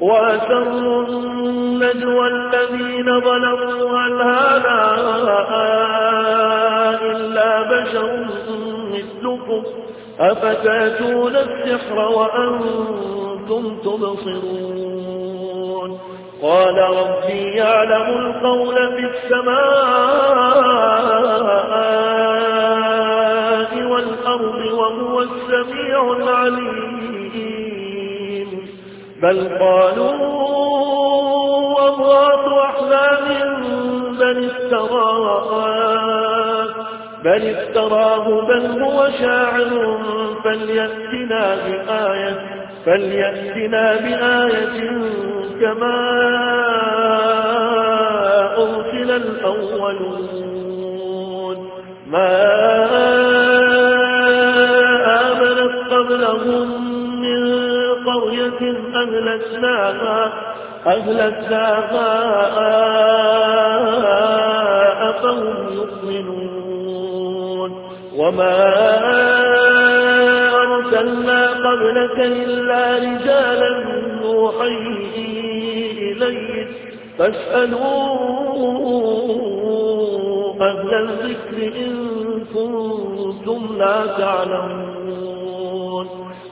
وأسروا النجوى الذين ظلموا هل هذا إلا بشر مثلكم؟ أفتأتون السحر وأنتم تبصرون؟ قال ربي يعلم القول في السماء والأرض وهو السميع العليم. بل قالوا أضغاث أحلام بل افتراه بل افتراه بل هو شاعر فليأتنا بآية فليأتنا بآية كما أرسل الأولون. ما آمنت قبلهم من قرية أهلكناها أهلكناها أفهم يؤمنون. وما أرسلنا قبلك إلا رجالا نوحي إليه فاسألوا أهل الذكر إن كنتم لا تعلمون.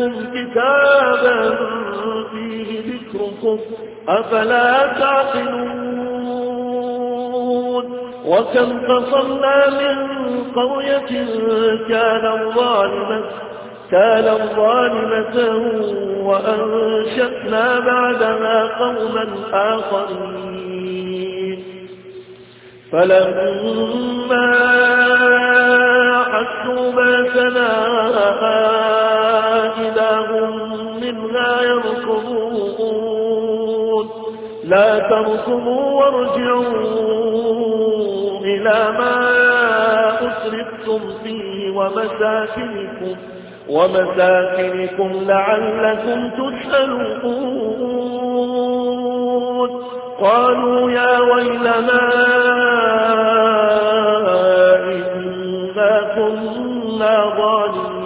إليكم كتابا فيه ذكركم أفلا تعقلون وكم قصرنا من قرية كانت ظالمة كانت ظالمة وأنشأنا بعدها قوما آخرين فلما حسوا باسنا إذا لا تركضوا وارجعوا إلى ما أسرفتم فيه ومساكنكم ومساكنكم لعلكم تسألون. قالوا يا ويلنا إنا كنا ظالمين.